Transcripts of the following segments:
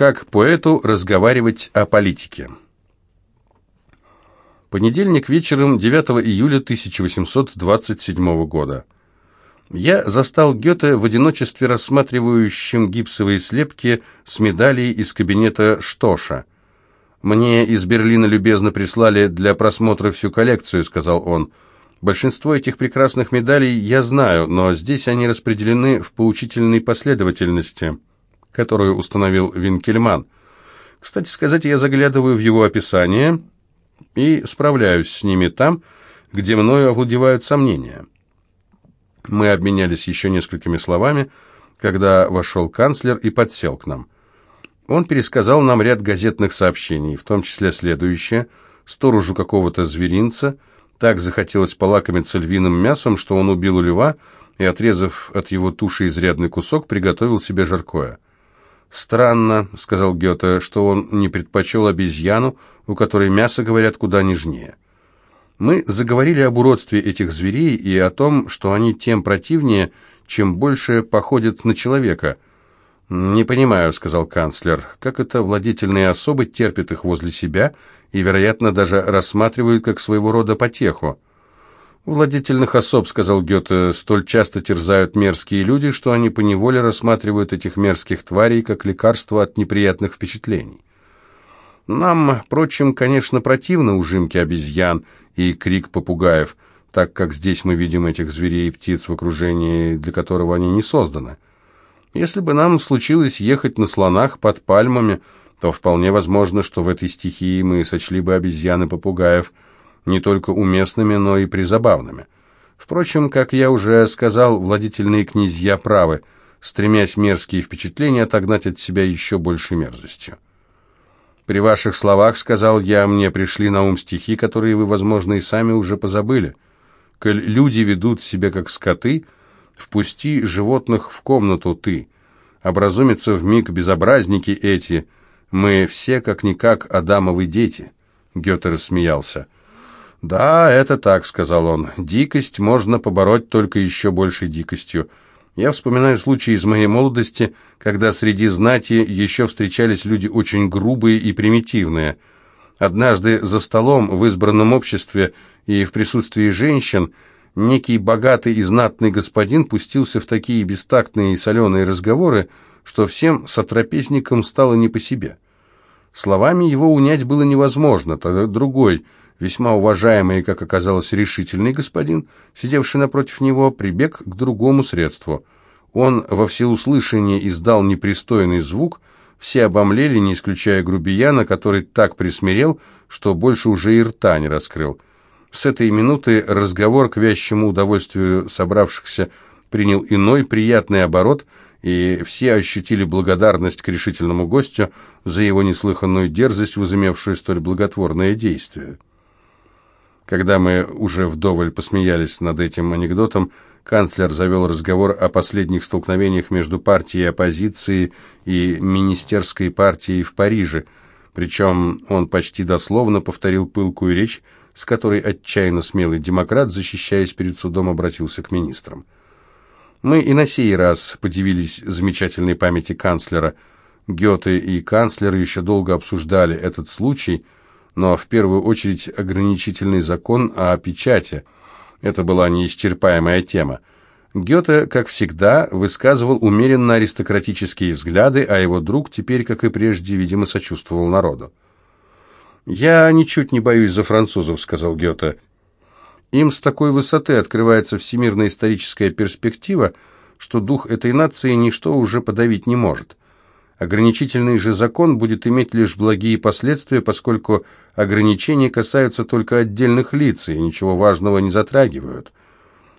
Как поэту разговаривать о политике. Понедельник вечером 9 июля 1827 года. Я застал Гёте в одиночестве рассматривающим гипсовые слепки с медалей из кабинета Штоша. «Мне из Берлина любезно прислали для просмотра всю коллекцию», — сказал он. «Большинство этих прекрасных медалей я знаю, но здесь они распределены в поучительной последовательности, которую установил Винкельман. Кстати сказать, я заглядываю в его описание и справляюсь с ними там, где мною овладевают сомнения». Мы обменялись еще несколькими словами, когда вошел канцлер и подсел к нам. Он пересказал нам ряд газетных сообщений, в том числе следующее. Сторожу какого-то зверинца так захотелось полакомиться львиным мясом, что он убил льва и, отрезав от его туши изрядный кусок, приготовил себе жаркое. «Странно», — сказал Гёте, — «что он не предпочел обезьяну, у которой мясо, говорят, куда нежнее». Мы заговорили об уродстве этих зверей и о том, что они тем противнее, чем больше походят на человека. «Не понимаю», — сказал канцлер, — «как это владетельные особы терпят их возле себя и, вероятно, даже рассматривают как своего рода потеху». «Владетельных особ, — сказал Гёте, — столь часто терзают мерзкие люди, что они поневоле рассматривают этих мерзких тварей как лекарство от неприятных впечатлений. Нам, впрочем, конечно, противно ужимки обезьян и крик попугаев, так как здесь мы видим этих зверей и птиц в окружении, для которого они не созданы. Если бы нам случилось ехать на слонах под пальмами, то вполне возможно, что в этой стихии мы сочли бы обезьяны попугаев не только уместными, но и призабавными. Впрочем, как я уже сказал, владительные князья правы, стремясь мерзкие впечатления отогнать от себя еще большей мерзостью. При ваших словах, сказал я, мне пришли на ум стихи, которые вы, возможно, и сами уже позабыли. Коль люди ведут себя как скоты, впусти животных в комнату ты. Образумятся миг безобразники эти, мы все как-никак Адамовы дети. Гёте рассмеялся. «Да, это так», — сказал он. «Дикость можно побороть только еще большей дикостью. Я вспоминаю случай из моей молодости, когда среди знати еще встречались люди очень грубые и примитивные. Однажды за столом в избранном обществе и в присутствии женщин некий богатый и знатный господин пустился в такие бестактные и соленые разговоры, что всем сотрапезникам стало не по себе. Словами его унять было невозможно, тогда другой – Весьма уважаемый и, как оказалось, решительный господин, сидевший напротив него, прибег к другому средству. Он во всеуслышание издал непристойный звук, все обомлели, не исключая грубияна, который так присмирел, что больше уже и рта не раскрыл. С этой минуты разговор к вящему удовольствию собравшихся принял иной приятный оборот, и все ощутили благодарность к решительному гостю за его неслыханную дерзость, возымевшую столь благотворное действие. Когда мы уже вдоволь посмеялись над этим анекдотом, канцлер завел разговор о последних столкновениях между партией оппозиции и министерской партией в Париже, причем он почти дословно повторил пылкую речь, с которой отчаянно смелый демократ, защищаясь перед судом, обратился к министрам. Мы и на сей раз подивились замечательной памяти канцлера. Гёте и канцлер еще долго обсуждали этот случай – но в первую очередь ограничительный закон о печати. Это была неисчерпаемая тема. Гёте, как всегда, высказывал умеренно аристократические взгляды, а его друг теперь, как и прежде, видимо, сочувствовал народу. «Я ничуть не боюсь за французов», — сказал Гёте. «Им с такой высоты открывается всемирная историческая перспектива, что дух этой нации ничто уже подавить не может. Ограничительный же закон будет иметь лишь благие последствия, поскольку ограничения касаются только отдельных лиц и ничего важного не затрагивают.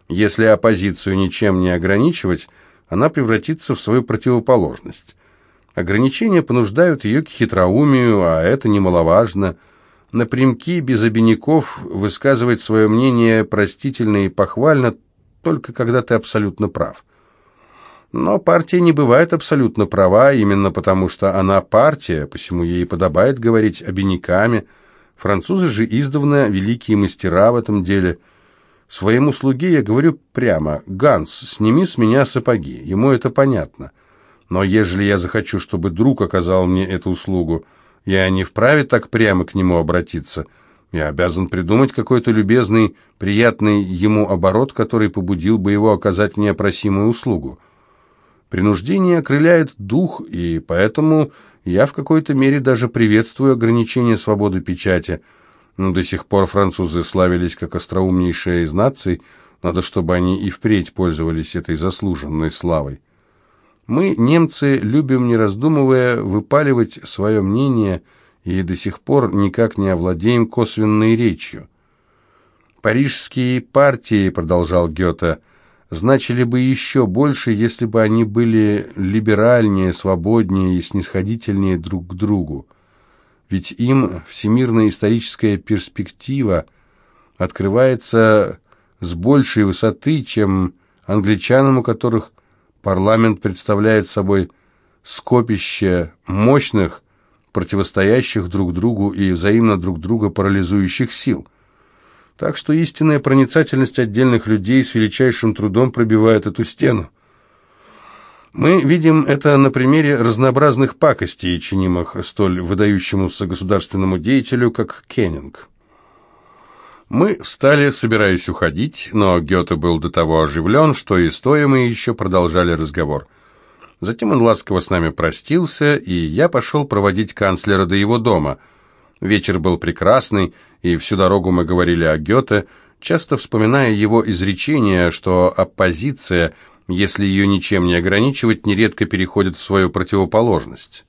Если оппозицию ничем не ограничивать, она превратится в свою противоположность. Ограничения понуждают ее к хитроумию, а это немаловажно. Напрямки, без обиняков, высказывать свое мнение простительно и похвально, только когда ты абсолютно прав. Но партия не бывает абсолютно права, именно потому что она партия, посему ей подобает говорить обиняками. Французы же издавна великие мастера в этом деле. Своему слуге я говорю прямо, «Ганс, сними с меня сапоги». Ему это понятно. Но ежели я захочу, чтобы друг оказал мне эту услугу, я не вправе так прямо к нему обратиться. Я обязан придумать какой-то любезный, приятный ему оборот, который побудил бы его оказать мне просимую услугу. Принуждение окрыляет дух, и поэтому я в какой-то мере даже приветствую ограничение свободы печати. Но до сих пор французы славились как остроумнейшая из наций, надо, чтобы они и впредь пользовались этой заслуженной славой. Мы, немцы, любим, не раздумывая, выпаливать свое мнение и до сих пор никак не овладеем косвенной речью. «Парижские партии», — продолжал Гёте, — значили бы еще больше, если бы они были либеральнее, свободнее и снисходительнее друг к другу. Ведь им всемирная историческая перспектива открывается с большей высоты, чем англичанам, у которых парламент представляет собой скопище мощных, противостоящих друг другу и взаимно друг друга парализующих сил – так что истинная проницательность отдельных людей с величайшим трудом пробивает эту стену. Мы видим это на примере разнообразных пакостей, чинимых столь выдающемуся государственному деятелю, как Кеннинг. Мы встали, собираясь уходить, но Гёте был до того оживлен, что и стоя мы еще продолжали разговор. Затем он ласково с нами простился, и я пошел проводить канцлера до его дома – Вечер был прекрасный, и всю дорогу мы говорили о Гёте, часто вспоминая его изречение, что оппозиция, если ее ничем не ограничивать, нередко переходит в свою противоположность.